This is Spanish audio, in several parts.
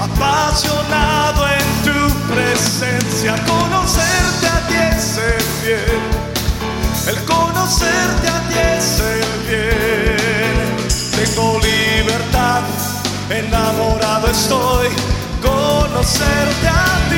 apasionado en tu presencia. Conocerte a ti es el bien, el conocerte a ti es el bien. Tengo libertad, enamorado estoy, conocerte a ti.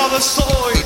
another story.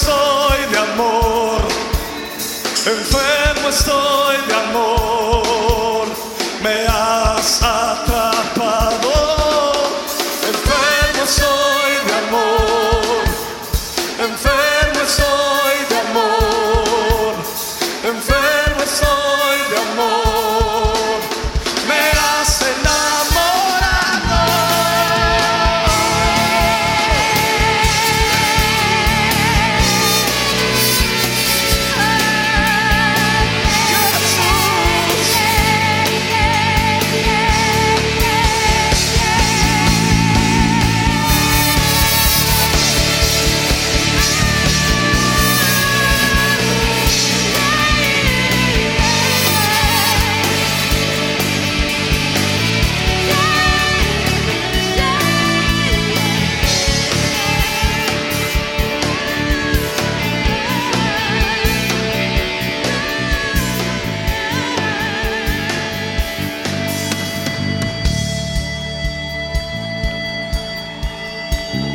corazón.